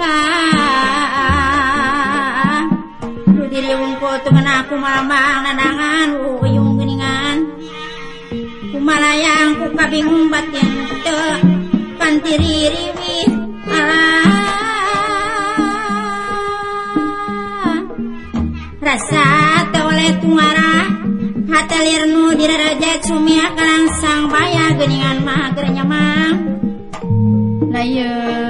ka Lu dilung ko temen aku mamang nanangan uyung geningan Kumalayang ku kabingung batin te Pantiri riwi Rasa tawale tungara Hatalir nu diraraja cumia karang sang baya geningan mah. Gerenyaman Layur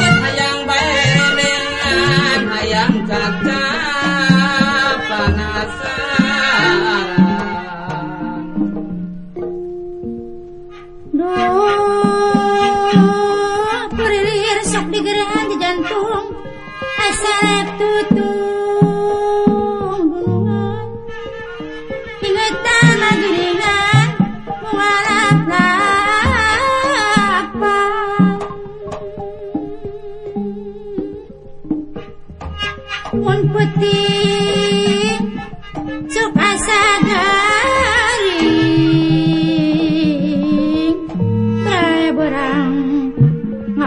Allá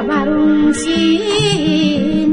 amaron sin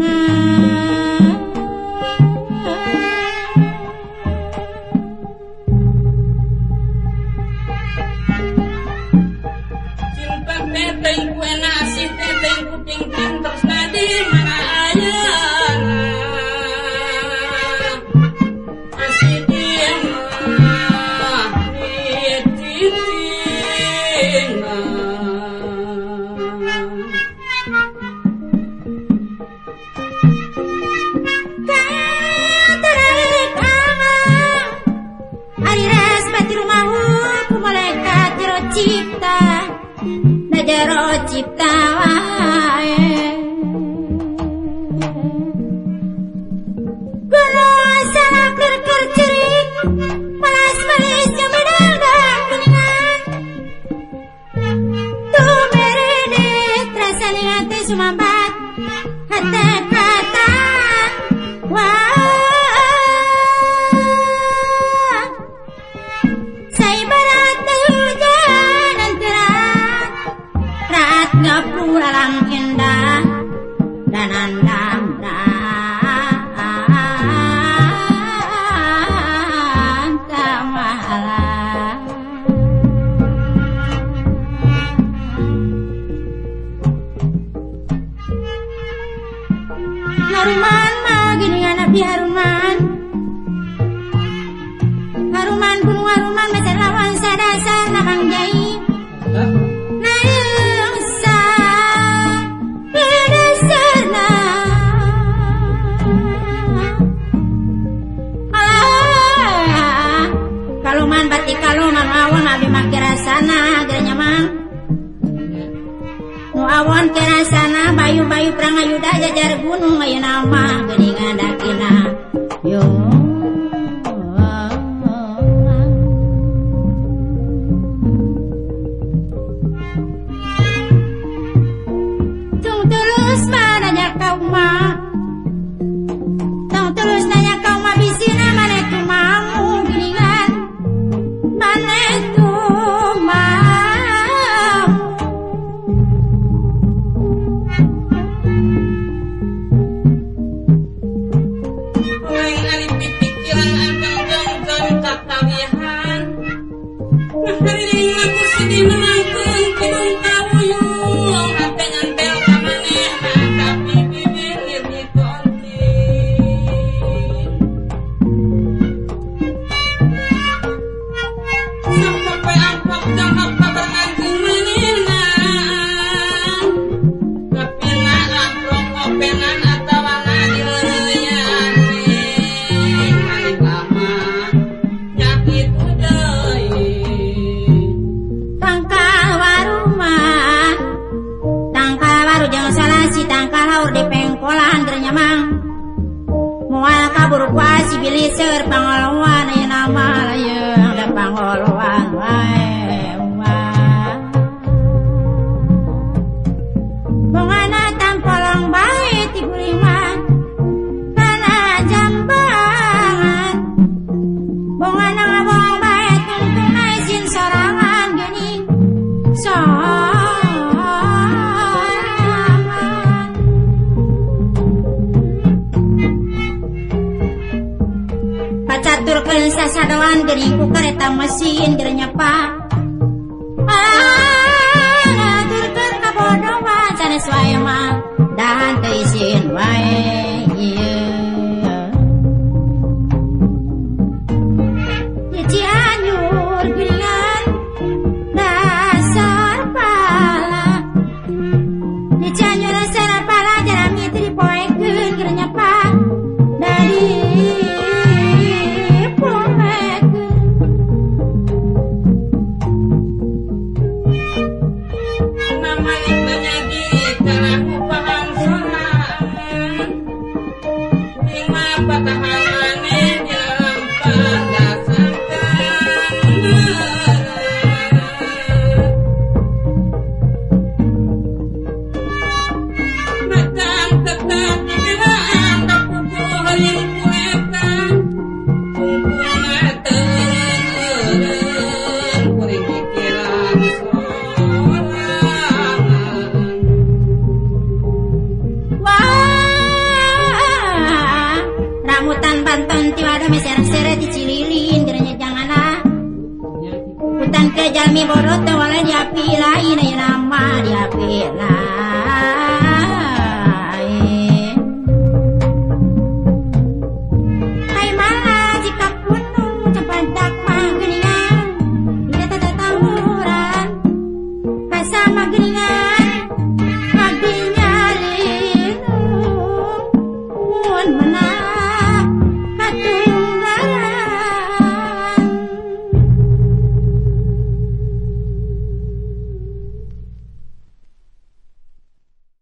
راجب nyaman batik kalau mengawon abdi mah kerasana geus nyaman. Nu awon kerasana bayu-bayu prangayuda jajar gunung ayeuna mah geuningan dakina yo. sekolahan ternyamang mual kabur kuasi biliseur pangoluan ini nama layu pangoluan wae kawan dari ku kereta mesin gernya pak ah ger ger kabodoh ma jane swaya ma dan teisin wae 脸呐